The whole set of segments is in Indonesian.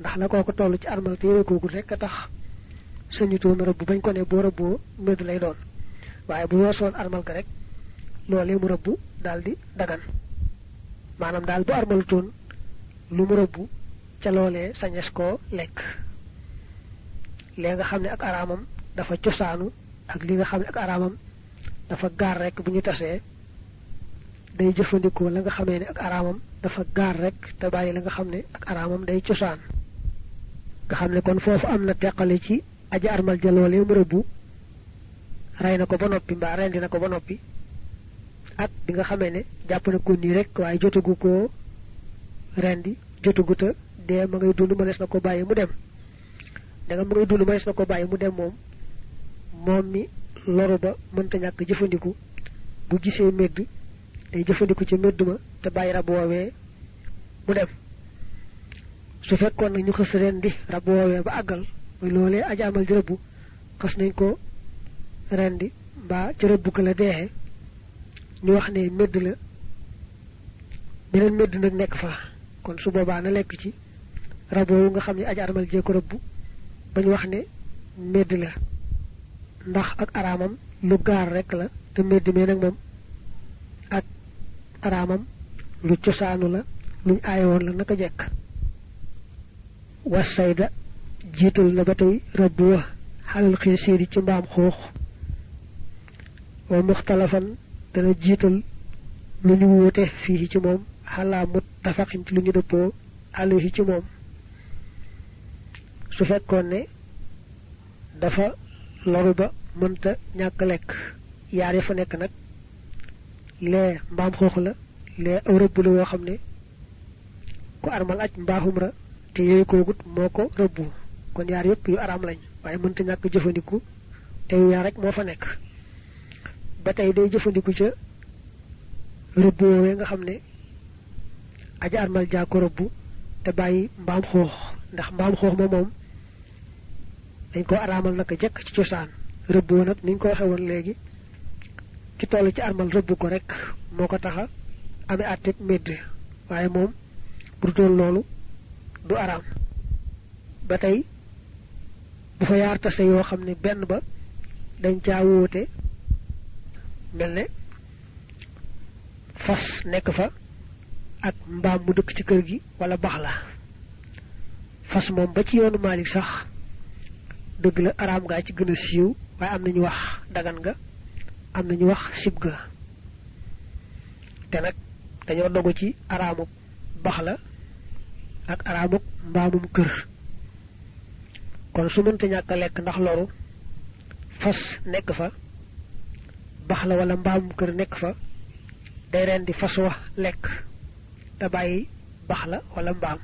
ndax la kooku toll ci armal te yore kooku rek tax sañutoon rëbb bañ ko ne boo rëbboo médd lay doon. Waaye bu weesoon armal ka rek loolee mu rëbb daal di dagan. Maanaam daal bu armalutoon lu mu rëbb ca loolee sañes koo lekk. Lee nga xam ne ak araamam dafa cosaanu ak li nga xam ne ak araamam dafa gaar rek bu ñu day jëfandikoo la nga xamee ak araamam dafa gaar rek te bàyyi la nga xam ak araamam day cosaan nga xam ne kon foofu am na ci aji armal ja loolee mu rëbbu rey na ko ba noppi mbaa rendi na ko ba noppi ak bi nga xamee ne jàpp na ko nii rek waaye jotagu koo rendi jotagu ta dee ma ngay dund mënees na ko bàyyi mu dem. Danga ma ngay dund mënees na ko bàyyi mu dem moom moom mi loru ba mënta ñàkk jëfandiku. Bu gisee medd day jëfandiku ci medd ma te rab woowee mu dem su fekkoon nag ñu xës rendi rab woowee ba àggal mooy loolee aja amal di rëbbu xës nañ ko rendi mbaa ci rëbbu ko la ñu wax ne medd la beneen medd nag nekk fa. Kon su boobaa na lekk ci rab woowu nga xam ne aja armal jee ko rëbbu bañ wax ne medd la. Ndax ak araamam lu gaar rek la te medd mee nag moom ak araamam lu cosaanu la luñ aayoon la naka jekk wasayda jiital na ba tey rëbb wa xalal xiisiiri ci mbaam xuux. wa muxtalafan dana jiital lu ñu wuute fii ci moom xalaa muttafaqin ci lu ñu dëppoo alayhi ci moom. su fekkoon ne dafa loru ba mënta ñàkk lekk yaar ya fa nekk nag lee mbaam xoox la lee aw rëbb la woo xam ne ku armal aj mbaaxum ra te yooyu koogut moo ko rëbbu. Kon yaar yépp yu araam lañ waaye mënta ñàkk jëfandiku te yu yaar rek moo fa nekk. Ba tey day jëfandiku ca rëbb woowee nga xam ne aja armal jaa ko rëbbu te bàyyi mbaam xoox ndax mbaam xoox ma moom dañ ko araamal naka jekk ci cosaan. Rëbb nag niñ ko waxe woon léegi ci toll ci armal rëbb ko rek moo ko taxa amee àtteeg médd waaye moom bu doon du araam ba tey bu fa yaar tase yoo xam ne benn ba dañ caa wóote mel ne fas nekk fa ak mbaam mu dëkk ci kër gi wala bax la. Fas moom ba ci yoonu Maalik sax dëgg la araam ngaa ci gën a siiw waaye am nañu wax dagan nga am nañu wax sib ga te nag dañoo dogu ci araamuk bax la ak araamuk mbaamum kër. Kon su mënta ñàkk lekk ndax loru fas nekk fa bax la wala mbaamum kër nekk fa day ren di fas wa lekk te bàyyi bax la wala mbaam.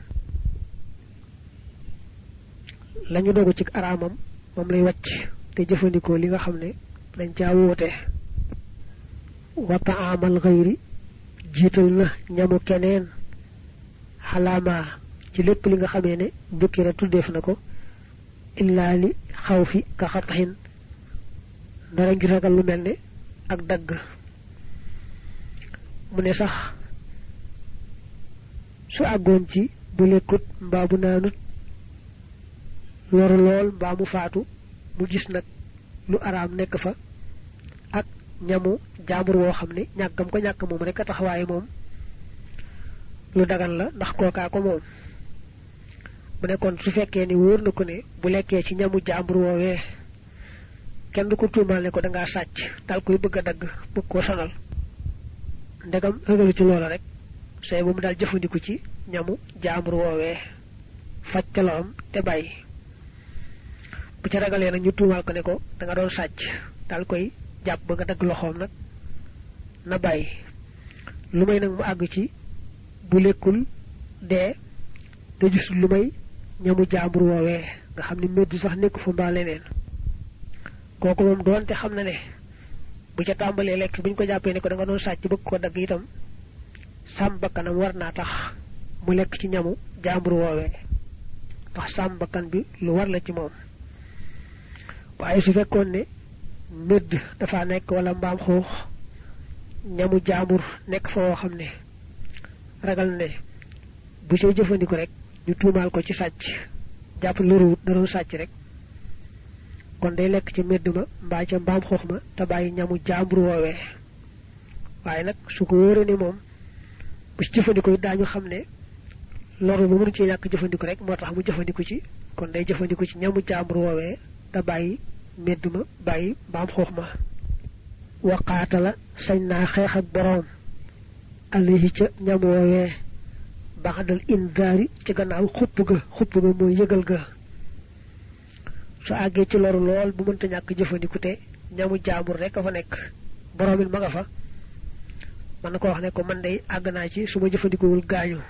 Lañu dogu ci araamam moom lay wàcc te jëfandikoo li nga xam ne dañ caa wa taamal jiital na ñamu keneen xalaama ci lépp li nga xamee ne njukkira tuddeef na ko illaa li xaw fi ka xataxin dara ngir ragal lu mel ne ak dagg. Mu ne sax su àggoon ci bu lekkut mbaa bu naanut lool mbaa mu faatu mu gis nag lu araam nekk fa ak ñamu jaambur woo xam ne ñàkkam ko ñàkk moom rek a moom lu dagan la ndax kookaa ko moom mu ne kon su fekkee ni wóor na ko ne bu lekkee ci ñamu jaambur woowee kenn du ko tuumaal ne ko dangaa sàcc dal koy bëgg a dagg bëgg koo sonal. Ndegam ëgalu ci loola rek say bu mu daal jëfandiku ci ñamu jaambur woowee faj ca loram te bàyyi. Bu ca ragalee nag ñu tuumaal ko ne ko da nga doon sàcc dal koy jàpp ba nga dagg loxoom na bàyyi. Lu may mu àgg ci bu lekkul dee te gisul lu ñamu jaambur woowee nga xam ne meddu sax nekk fu mbaa leneen. Kooku moom doonte xam ne bu ca tàmbalee lekk bu ñu ko jàppee ne ko da nga doon sàcc bëgg ko dagg itam sàmm bakkanam war naa tax mu lekk ci ñamu jaambur woowee. Ndax bi lu war la ci moom. Waaye su fekkoon ne mëdd dafa nekk wala mbaam xuux ñamu jaambur nekk fa woo ne ragal ne bu cay jëfandiku rek ñu tuumaal ko ci sàcc. jàpp loruwut da doon sàcc rek. kon day lekk ci medd ma mbaa ca mbaam xoox ma te bàyyi ñamu jàmbur woowee. waaye nag su ko wóoree ni moom bu ci jëfandikoo daañu xam ne loru bu mënu ci ñàkk jëfandiku rek moo tax mu jëfandiku ci. kon day jëfandiku ci ñamu jàmbur woowee te bàyyi medd ma bàyyi mbaam xoox ma. waqaata la sañ naa xeex ak boroom. alayhi ca ñam woowee baxdal indaari ci gannaaw xupp ga xupp ga mooy yëgal ga. Su àggee ci loru lool bu mënta ñàkk jëfandiku te ñamu jaambur rek fa nekk. Borom it ma nga fa. Man na ko wax ne ko man day àgg naa ci su ma jëfandikuwul gaañu.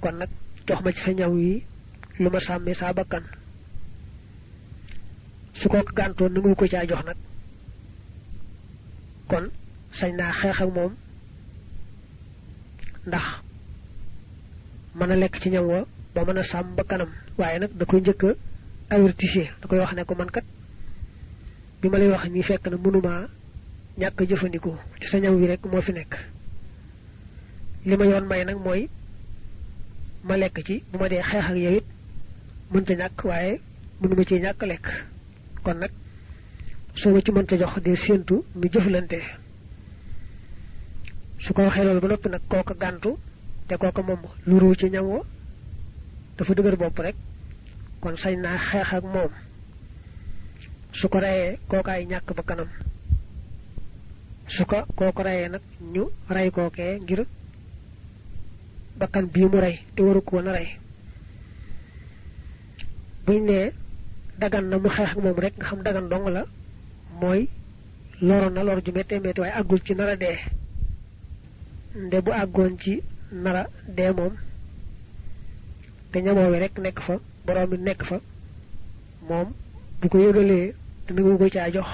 Kon nag jox ma ci sa ñaw yi lu ma saa bakkan. Su ko gàntoon nangu ko caa jox nag. Kon sañ naa xeex ak moom. Ndax mën a lekk ci ñam wa ba mën a ba kanam. Waaye nag da koy njëkk a avertise da koy wax ne ko man kat bi ma lay wax nii fekk na mënuma ñàkk jëfandikoo. Ci sa ñam wi rek moo fi nekk. Li ma yoon may nag mooy ma lekk ci. Bu ma dee xeex ak yow it mënta ñàkk waaye mënuma ci ñàkk lekk. Kon nag soo ma ci mënta jox dee séentu nu jëflante. Su ko waxee loolu ba noppi nag te kooka moom lu ruu ci ñam wa dafa dëgër bopp rek kon sañ naa xeex ak moom. Su ko reyee kookaay ñàkk ba kanam. Su ko kooko reyee nag ñu rey kookee ngir bakkan bii mu rey te waru ko woon a rey. Buñ ne dagan na mu xeex ak moom rek nga xam dagan dong la mooy loro na lor ju méttee métti waaye àggul ci nara dee. Nde bu àggoon ci nara dee moom te ñamoowe rek nekk fa borom bi nekk fa moom bu ko yëgalee te nangu ko caa jox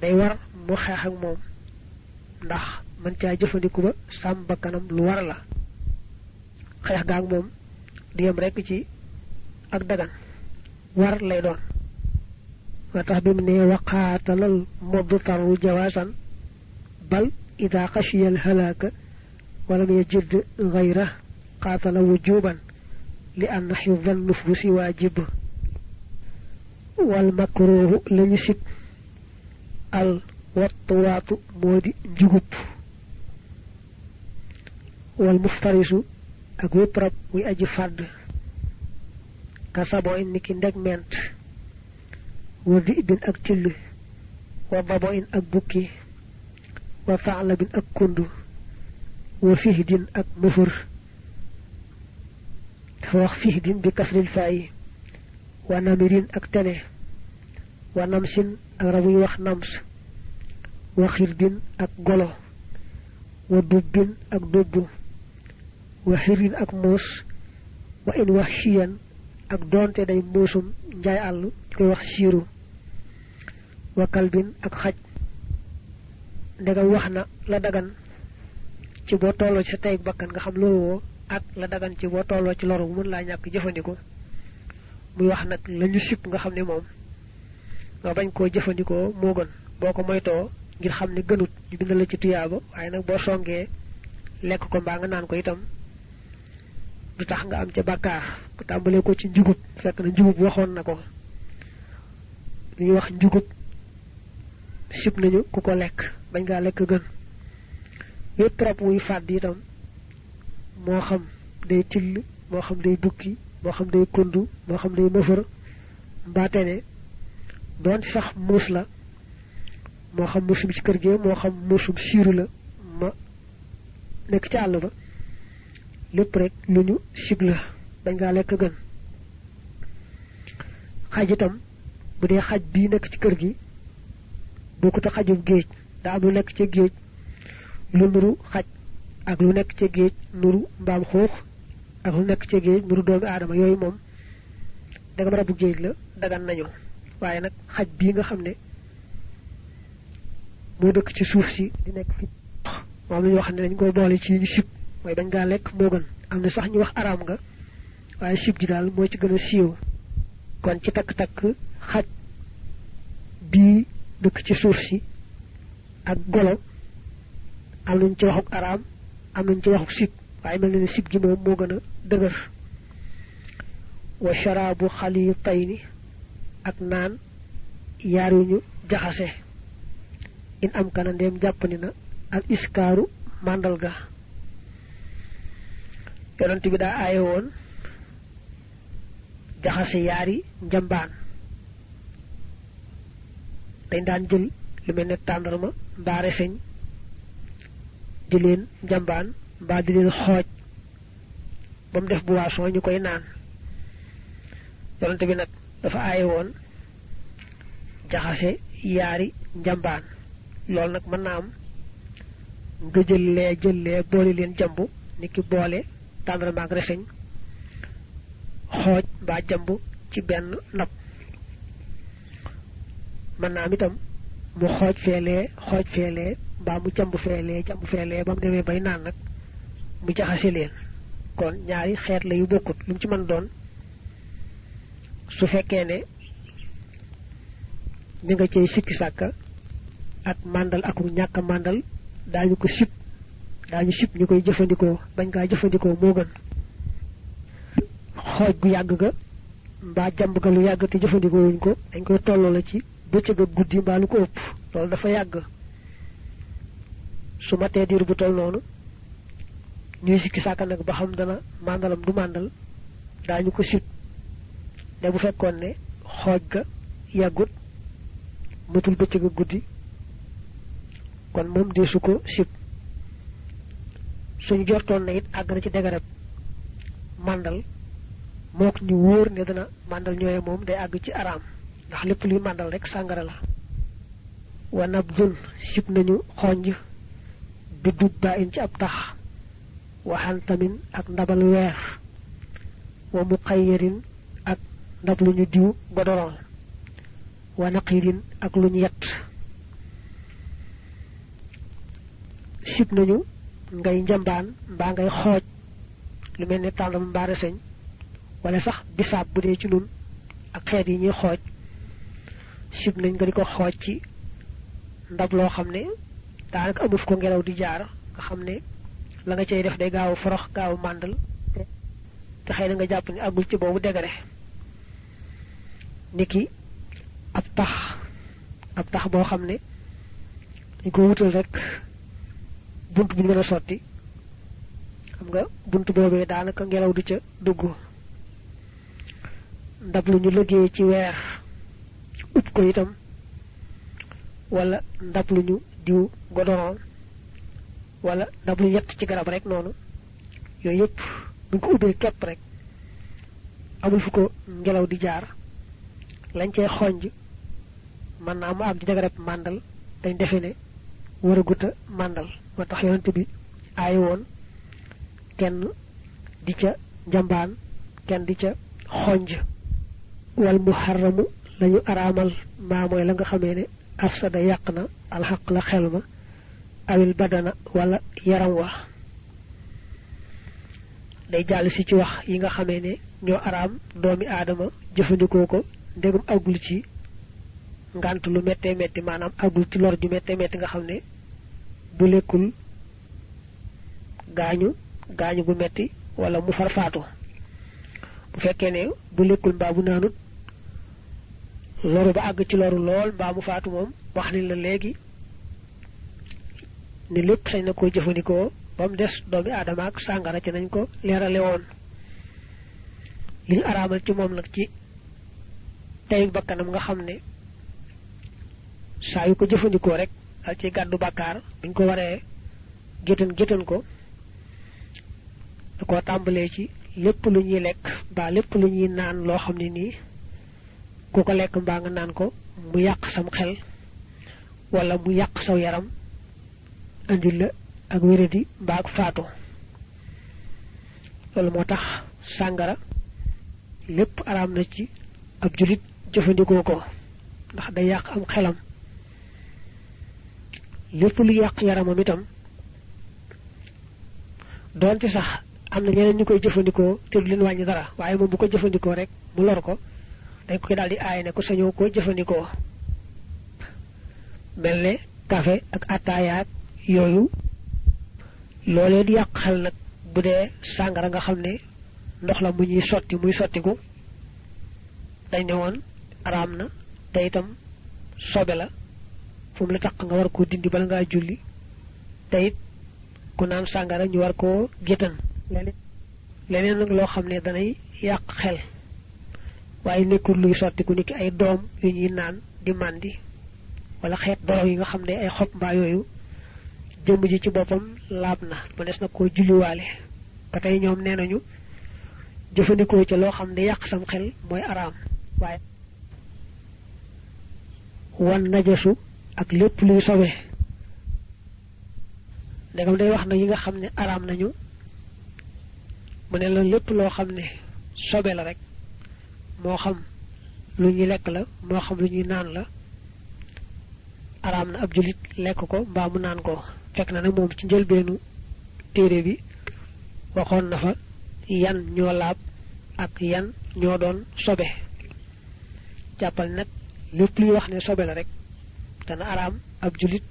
day war mu xeex ak moom ndax man caa jëfandiku ba sàmm bakkanam lu war la. Xeex gaag moom di yem rek ci ak dagan war lay doon. Moo tax bi mu ne waqaatalal mudtaru jawaasan bal ida xashiya walam yajid gayra qaatala wujuban li anna xifda nufusi waajib wal makruuhu lañu sib al wattuwaatu moo di njugub wal muftarisu ak wépp rab muy aji fàdd ka sabo in niki ndeg ment wa di bin ak till wa babo in ak bukki wa taalabin ak kundu wa fihdin ak mëfër dafa wax fihdin bi faayi wa namirin ak tene wa namsin ak rabuy wax nams wa xirdin ak golo wa dubbin ak dubbu wa xirin ak muus wa in wax chiyan ak doonte day muusum njaay àll koy wax siiru wa kalbin ak xaj ndegam wax la dagan ci boo tolloo ci tey bakkan nga xam loolu ak la dagan ci boo tolloo ci loru mën laa ñàkk jëfandikoo muy wax nag la ñu sip nga xam ne moom nga bañ koo jëfandikoo moo gën. Boo ko moytoo ngir xam ne gënut ñu bind la ci tuyaaba waaye nag boo songee lekk ko mbaa nga naan ko itam du tax nga am ca bàkkaar. Bu tàmbalee ko ci njugub fekk na njugub waxoon na ko. Li ñuy wax njugub sib nañu ku ko lekk bañ ngaa lekk gën yépp rab wuy fàdd itam moo xam day till moo xam day bukki moo xam day kundu moo xam day mëfër mbaate ne doon sax muus la moo xam muusum ci kër gi moo xam muusum siiru la ma nekk ci àll ba. Lépp rek lu ñu sib la bañ ngaa lekk gën. Xaj itam bu dee xaj bii nekk ci kër gi bokkut a xajum géej daa am lu nekk ca géej lu nuru xaj ak lu nekk ca géej nuru mbaam xuux ak lu nekk ca géej nuru doomi aadama. Yooyu moom dagam rabu géej la dagan nañu. Waaye nag xaj bii nga xam ne moo dëkk ci suuf si di nekk fi moom la ñu wax ne dañ ko boole ci ñu sib mooy bañ ngaa lekk moo gën. Am na sax ñu wax araam nga waaye sib ji daal moo ci gën a siiw. Kon ci takk-takk xaj bii dëkk ci suuf si ak golo am ci waxuk araam am ci waxuk sib waaye mel ni sib gi moom moo gën a dëgër. Wa sharaabu xalitayni ak naan yaar jaxase. In am kana ndem jàppani na al iskaaru màndal ga yonent bi daa aaye woon jaxase yaari njambaan. Dañ daan jël lu mel ne tàndarma reseñ di leen njambaan mbaa di leen xooj. Ba mu def boisson ñu koy naan. Yonent bi nag dafa aaye woon jaxase yaari njambaan. Loolu nag mën naa am. Nga jël lee jël lee boole leen jambu ni ki boole tàndarma ak reseñ xooj mbaa jambu ci benn ndab mën naa am itam mu xooj feelee xooj feelee mbaa mu jambu feelee jambu feelee ba mu demee bay naan nag mu jaxase leen. Kon ñaari xeet la yu bokkut lu ci mën doon su fekkee ne ñu nga cay sikki sàkka ak màndal ak ñàkk màndal daañu ko sib daañu sib ñu koy jëfandikoo bañ kaa jëfandikoo moo gën. Xooj gu yàgg ga mbaa jàmb ga lu te jëfandikoo wuñ ko dañ koy tolloo la ci bëccëg ak guddi mbaa lu ko ëpp loolu dafa yàgg su ma tee diir bu toll noonu ñuy sikki sàkka nag ba xam dana màndalam du màndal daañu ko sib. Ne bu fekkoon ne xooj ga yàggut matul bëccëg guddi kon moom deesu ko sib. Suñu jortoon na it àgg na ci degarab màndal mook ñu wóor ne dana màndal ñooye moom day àgg ci araam. Ndax lépp luy màndal rek sàngara la. Wa nab dun sib nañu bi dub ba in ci ab tax. Waxan tamin ak ndabal weer. Wa mu xayyarin ak ndab lu ñu diw godoron wa naqirin ak lu ñu yett. Sib nañu ngay njambaan mbaa ngay xooj. Lu mel ne tàndam mbaa reseñ wala sax bisaab bu ci nun ak xeet yi ñuy xooj. Sib nañ nga di ko xooj ci ndab ne daanaka amuf ko ngelaw di jaar nga xam ne la nga cay def day gaaw forox gaaw màndal te xëy na nga jàpp ne àggul ci boobu degare niki ab tax ab tax boo xam ne dañ ko wutal rek bunt bu mën a sotti xam nga bunt boobee daanaka ngelaw du ca dugg. Ndab lu ñu liggéey ci weer upp ko itam wala ndab lu ñu diw godoron wala ndab lu yett ci garab rek noonu yooyu yëpp buñ ko ubbee képp rek. Amul fu ko ngelaw di jaar. Lañ cee xonj mën naa mu ci jagarab màndal. Dañ defe ne war a guta màndal. Moo tax yonent bi aay woon kenn di ca njambaan kenn di ca xonj. Wal muharramu lañu araamal. Maa mooy la nga xamee ne afsada yàq na alxaq la xel ma awil badana wala yaram wa. Day jàll si ci wax yi nga xamee ne ñoo araam doomi aadama jëfandikoo ko ndegum agul ci ngant lu méttee métti maanaam agul ci lor ju méttee métti nga xam ne bu lekkul gaañu gaañu bu metti wala mu far faatu bu fekkee ne bu lekkul mbaa bu naanut loru ba àgg ci loru lool mbaa mu faatu moom wax ni la léegi ni lépp sañ na koo jëfandikoo ba mu des doomi aadama ak sàngara ci nañ ko leerale woon. li ñu araamal ci moom nag ci tey bakkanam nga xam ne saa yu ko jëfandikoo rek ci gàddu bàkkaar buñ ko waree géttan géttan ko da koo tàmbalee ci lépp lu ñuy lekk mbaa lépp lu ñuy naan loo xam ne nii ku ko lekk mbaa nga naan ko mu yàq sam xel wala mu yàq saw yaram andil la ak wéradi mbaa ak faatu. Loolu moo tax sàngara lépp araam na ci ab julit jëfandikoo ko ndax day yàq am xelam. Lépp lu yàq yaramam itam doonte sax am na ñeneen ñu koy jëfandikoo te du leen wàññi dara waaye moom bu ko jëfandikoo rek mu lor ko dañ koy daal di aay ne ko sañoo ko jëfandikoo. Mel café ak attaayaak yooyu loolee di yàq xel nag bu dee sàngara nga xam ne ndox la mu ñuy sotti muy sottiku dañ ne woon araam na te itam sobe la fu mu la taq nga war koo dindi bala ngaa julli te it ku naan sàngara ñu war koo géttan. Leneen. Nag loo xam ne danay yàq xel waaye nekkul luy sottiku niki ay doom yu ñuy naan di màndi wala xeet dorox yi nga xam ne ay xob mbaa yooyu jëmm ji ci boppam laab na mënees na koo julliwaale ba tey ñoom nee nañu jëfandikoo ca loo xam ne yàq sam xel mooy araam. Waaye wan najasu ak lépp luy sobe. Ndegam day wax na yi nga xam ne araam nañu mu ne la lépp loo xam ne sobe la rek moo xam lu ñuy lekk la moo xam lu ñuy naan la araam na ab julit lekk ko mbaa mu naan ko fekk na nag moom ci njëlbeenu téere bi waxoon na fa yan ñoo laab ak yan ñoo doon sobe. Jàppal nag lépp luy wax ne sobe la rek dana araam ab julit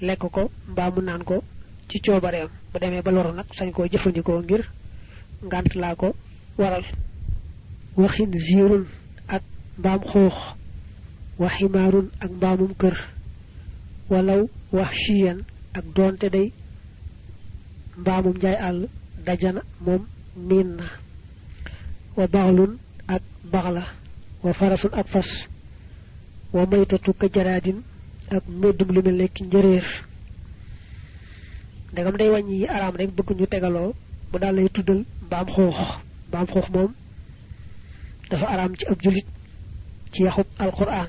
lekk ko mbaa mu naan ko ci coobareem. Bu demee ba loru nag sañ koo jëfandikoo ngir ngant laa ko waral. Waxin ziirun ak mbaam xuux wa ak mbaamum kër walaw ak doonte day mbaamum njaay àll dajana moom miin na. Wa baxlun ak baxla. Wa farasun ak fas. Wa maytatu ka jaraadin ak meddum lu mel nekk njëréer ndegam day wàññi yi araam rek bëgg ñu tegaloo mu daal lay tuddal mbaam xuux. Mbaam xuux moom dafa araam ci ab julit ci yaxub alquran.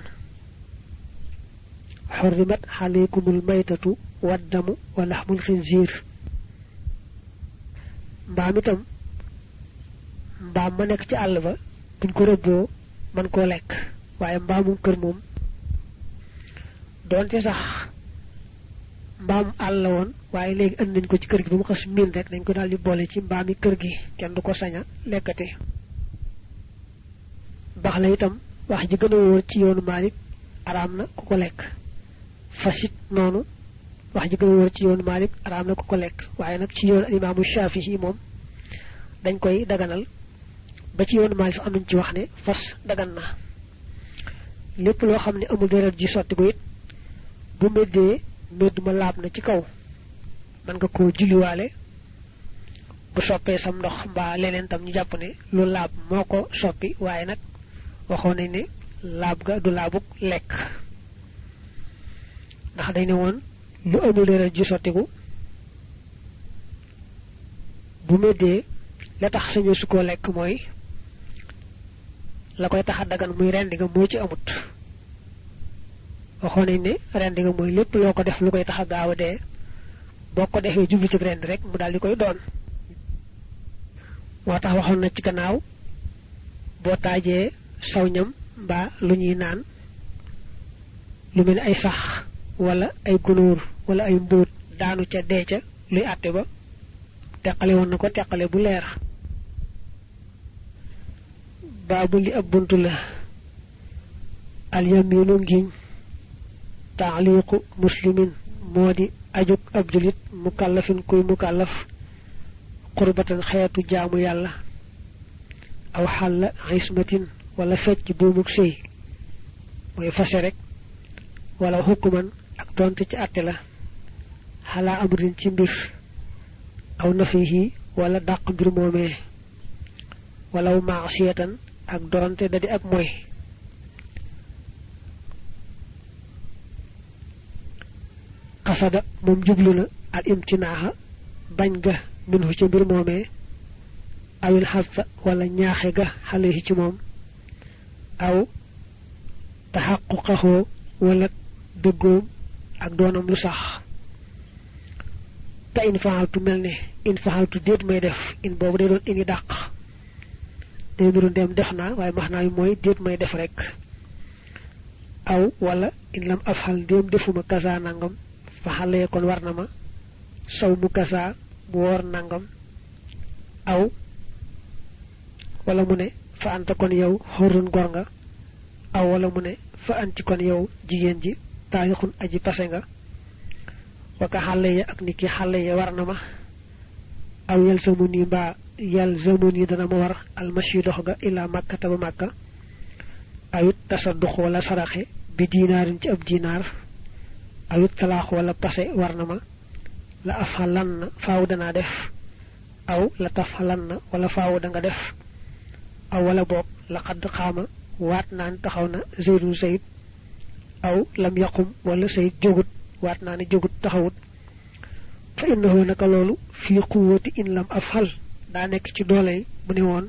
Maytatu waddamu wa laxmul xinziir mbaam itam mbaam ma nekk ci àll ba buñ ko rëbboo man koo lekk. waaye mbaamum kër moom doonte sax mbaam àll la woon waaye léegi andi nañ ko ci kër gi ba mu xas miin rek dañ ko daal di ci gi. du ko saña bax la itam wax ji ci yoonu na ku ko fasit noonu wax ji gën a wóor ci yoonu Maalik araam na ku ko lekk waaye nag ci yoonu imaamu Shaafi'i moom dañ koy daganal. Ba ci yoonu Maalik sax am nañ ci wax ne fas dagan na. Lépp loo xam ne amul deret ji sotti ko bu médd ma na ci kaw man nga koo julliwaale. Bu soppee sam ndox mbaa leneen tam ñu jàpp ne lu laab moo ko soppi waaye nag waxoon nañ ne laab ga du laabuk lekk. Ndax dañ ne woon lu amul deret ji sottiku bu méddee la tax sañu su koo lekk mooy la koy tax dagan muy rendi nga moo ci amut. Waxoon nañ ne rendi nga mooy lépp loo ko def lu koy tax gaaw a dee boo ko jublu ci rendi rek mu daal di koy doon. Moo tax waxoon na ci gannaaw boo taajee saw ñam mbaa lu naan lu mel ay sax wala ay gunóor wala ay mbóot daanu ca dee ca luy àtte ba teqale woon na ko teqale bu leer. Baabu li ab la alyaminu ngiñ taaliqu muslimin moo di ajuk ab julit mukallafin kuy mukallaf qurbatan xeetu jaamu yàlla aw xàlla ismatin wala fecc buumuk sëy mooy fase rek wala xukkuman ak donte ci àtte la xalaa amrin ci mbir aw nafihi wala dàq mbir moomee walaw maasiyatan ak donte da di ak moy xasada moom jublu na al imtinaaxa bañ ga minhu ci mbir moomee awil xasta wala ñaaxe ga xale ci moom aw taxaquqaxoo wala dëggoom ak doonam lu sax te in faxaltu mel ne in faxaltu déet may def in boobu day doon ini dàq. Day nuru dem def naa waaye max naa mooy déet may def rek. Aw wala in lam afxal déem defuma kasa nangam fa xale kon war na ma saw mu kasa bu woor nangam. Aw wala mu ne fa anta kon yow xorun gor nga. Aw wala mu ne fa anti kon yow jigéen ji aji pase nga waka xale ya ak niki xale ya war na ma aw yalzamuni mbaa yalzamuni dana ma war almashi dox ga ila makkata ba makka ayut tasadduq wala saraxe bi dinaarin ci ab dinaar ayut talaax wala pase war na ma la afhalan na faaw danaa def aw la tafhalan na wala faaw da nga def aw wala boog la xadd xaama waat naan taxaw na zeydun zeyd aw lam yaqum wala zeyd jogut waat naa ne jogut taxawut. Fa innahu naka loolu fi quwwati in lam afhal. Daa nekk ci doole mu ne woon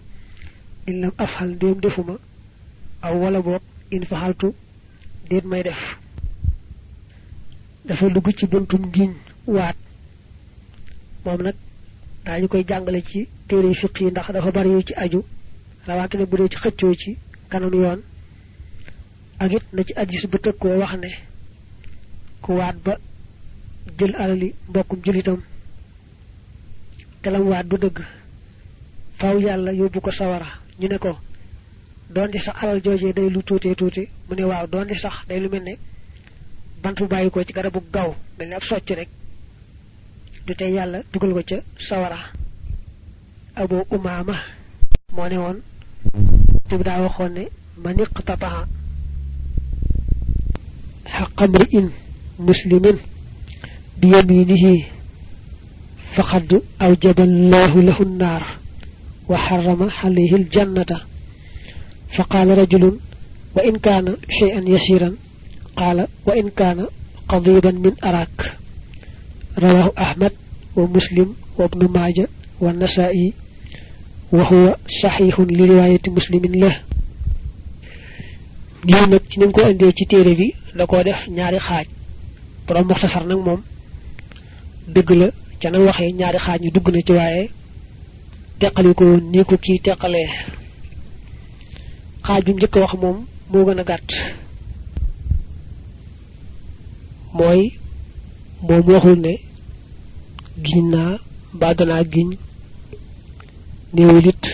in lam afhal ndéem defuma aw wala boog in fahaltu déet may def. Dafa dugg ci buntum ngiñ waat. Moom nag daañu koy jàngale ci téere fiq yi ndax dafa bari yu ci aju rawatina bu dee ci xëccoo ci kanam yoon ak it na ci addis bu wax ne ku waat ba jël alali mbokkum julitam te lam waat du dëgg. Faaw yàlla yóbbu ko sawara. Ñu ne ko doonte sax alal joojee day lu tuutee tuuti mu ne waaw doonte sax day lu mel ne bant bu bàyyi ko ci garabu gaw mel ne ab socc rek. Du tey yàlla dugal ko ca sawara. Abu umaama moo ne woon te daa waxoon ne man iqtataha xaqa مسلم بيمينه فقد أوجب الله له النار وحرم عليه الجنة. فقال رجل وإن كان شيئا يسيرا قال وإن كان قضيبا من أراك رواه أحمد ومسلم وابن ماجه والنسائي وهو صحيح لرواية مسلم له. Ñu nak ci ñu ko andé ci téré bi da ko def ñaari xaj borom muxtasar nag moom dëgg la ca na waxee ñaari xaaj ñu dugg na ci waaye teqali ko nii ko xaaj bi njëkk wax moom moo gën a gàtt. Mooy moom waxul ne mbaa danaa giñ néewul it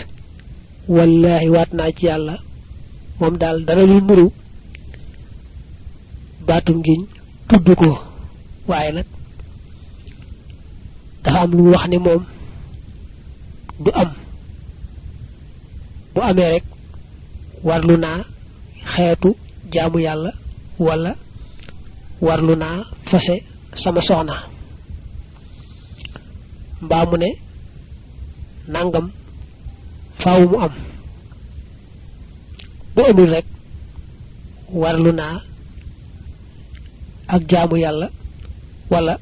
wallaahi waat naa ci yàlla moom daal dara lu nuru baatum giñ tudd ko. Waaye nag dafa am lu wax ne moom du am. Bu amee rek warlu naa xeetu jaamu yàlla wala warlu naa fase sama soxna. Mbaa mu ne nangam faaw mu am. Bu amul rek warlu naa ak jaamu yàlla wala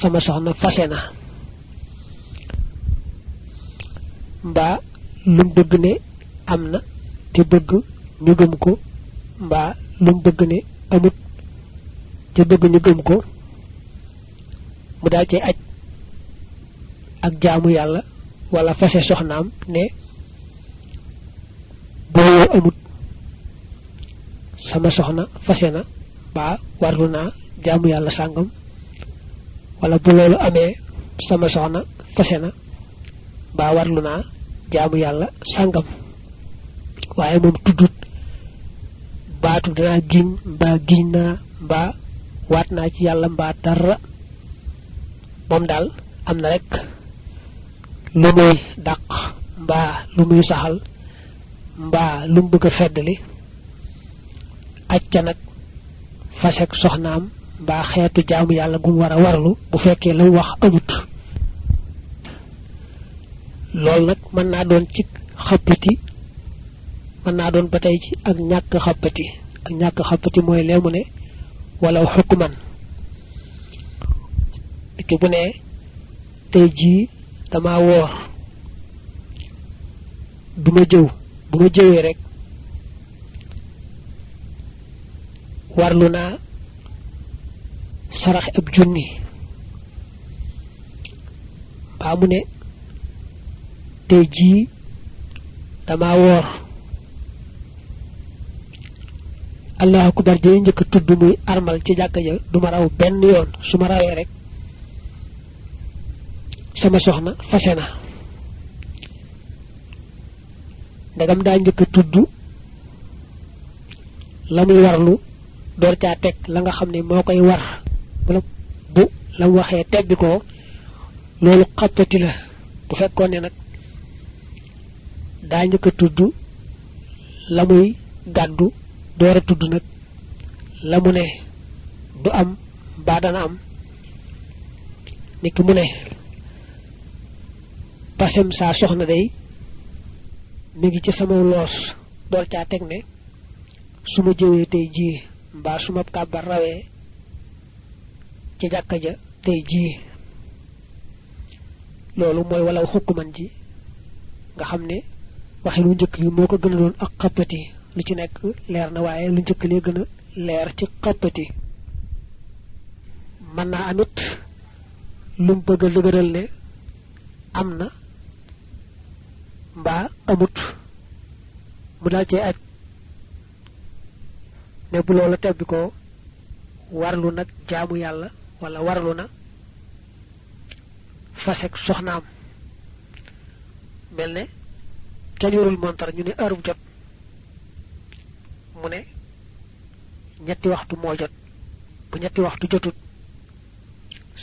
sama soxna fase na. Mbaa lu bëgg ne am na te bëgg ñu gëm ko mbaa lu bëgg ne amut te bëgg ñu gëm ko mu daal cay aj ak jaamu yàlla wala fase soxnaam ne boo amut sama soxna fase na mbaa warlu naa jaamu yàlla sàngam wala bu amee sama soxna fase na. Mbaa warlu naa jaamu yàlla sàngam waaye moom tuddut. Baatu danaa giñ mbaa giñ waat naa ci yàlla mbaa dara. Moom daal am na rek lu muy dàq mbaa muy saxal lu feddali. Acca nag fasek soxnaam mbaa xeetu jaamu yàlla gum war a warlu bu fekkee la wax amut. Loolu nag mën naa doon ci xëppati mën naa doon ba tey ci ak ñàkk xappati. Ak ñàkk xappati mooy leemu ne wala xukman. Ki bu ne tey jii dama woor. Duma jëw bu ma rek warlu naa sarax ab junni. Mbaa mu ne tey jii dama woor allahu akbar jëy njëkk tudd muy armal ci jàkka ja duma raw benn yoon su ma rawee rek sama soxna fase na. Ndegam daa njëkk tudd warlu door caa teg la nga xam ne moo koy war bu bu la mu waxee tebbi ko xappati la. Bu fekkoon ne nag daa njëkk a tudd la muy gàddu door a la mu ne du am mbaa dana am. Niki mu ne pasem saa soxna day mi ngi ci sama loos. Dool caa teg ne su ma jëwee tey jii mbaa su ma kàbbar rawee ci jàkka ja tey jii loolu mooy walaw xukkuman ji nga xam ne waxin wu njëkk li moo ko gën a doon ak xappati lu ci nekk leer na waaye lu njëkk lee gën a leer ci xappati mën naa amit lum bëgg a dëgëral ne am na mbaa amut mu daal cee aj ne bu loola tebbi ko warlu nag jaamu yàlla wala warlu na fasek soxnaam. mel ne kenn yorul montar ñu ne heure jot mu ne ñetti waxtu moo jot. bu ñetti waxtu jotut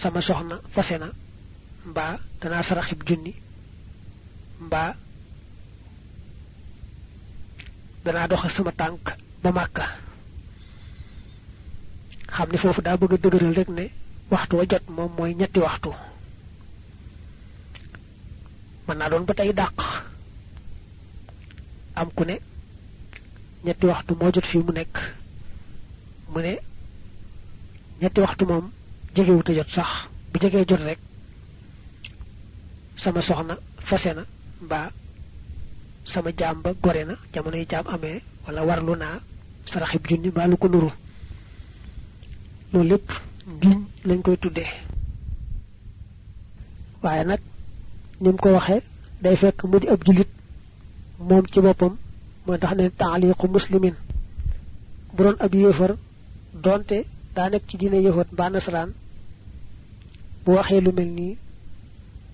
sama soxna fase na mbaa danaa saraxib junni mbaa danaa doxe sama tànk ba màkka xam ne foofu daa bëgg a dëgëral rek ne waxtu wa jot moom mooy ñetti waxtu. Mën naa doon ba tey am ku ne ñetti waxtu moo jot fii mu nekk. Mu ne ñetti waxtu moom jegewute jot sax. Bu jegee jot rek sama soxna fase na sama jaam ba gore na jamono jaam amee wala warlu naa saraxib junni mbaa lu ko nuru loolu lépp ngiñ lañ koy tuddee. Waaye nag ni mu ko waxee day fekk mu di ab julit moom ci boppam moo tax ne taaliqu muslimin bu doon ab yéefar donte daa nekk ci diine yëfat mbaa nasaraan bu waxee lu mel nii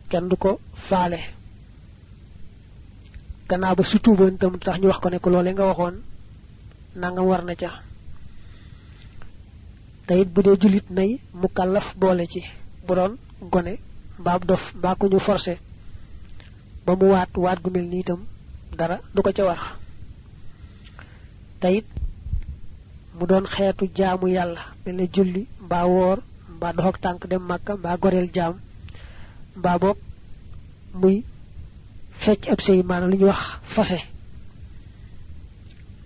kenn du ko faale. Ba su tuuboon tam tax ñu wax ko ne ko loolee nga waxoon nangam war ca te it bu dee julit nay mu kàllaf boole ci bu doon gone mbaab dof mbaa ku ñu forcé ba mu waat waat gu mel nii itam dara du ko ca war. Te it mu doon xeetu jaamu yàlla mel ne julli mbaa woor mbaa dox ak tànk dem màkka mbaa goreel jaam mbaa boog muy fecc ab sëy maanaam li ñuy wax fase.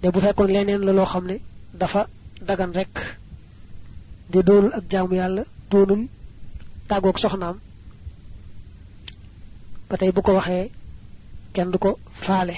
De bu fekkoon leneen la loo xam ne dafa dagan rek di doonul ak jaamu yàlla doonul tàggoog soxnaam. Ba tey bu ko waxee kenn du ko faale